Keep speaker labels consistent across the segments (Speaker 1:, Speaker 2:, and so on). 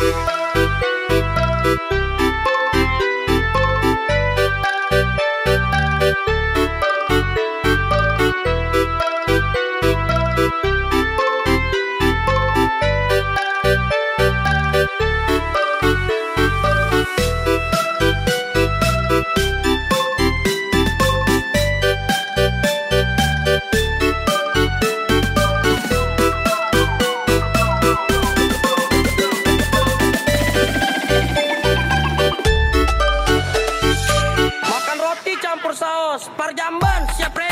Speaker 1: Música saus, parjamban siap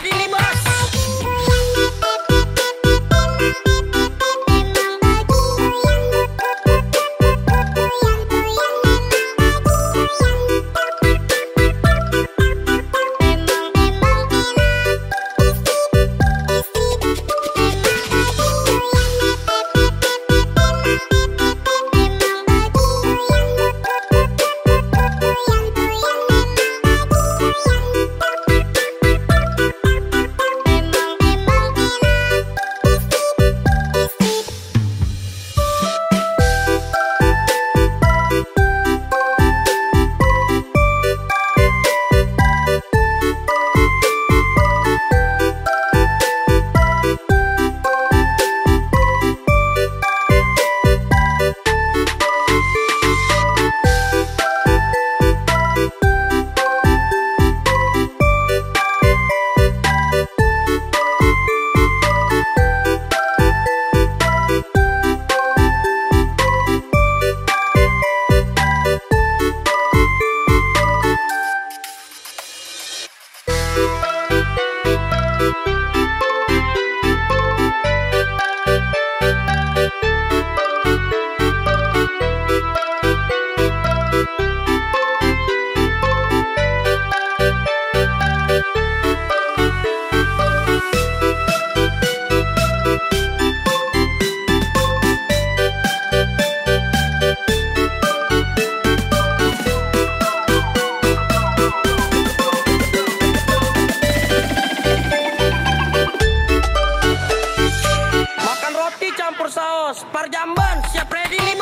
Speaker 1: Parjamban siap ready nih.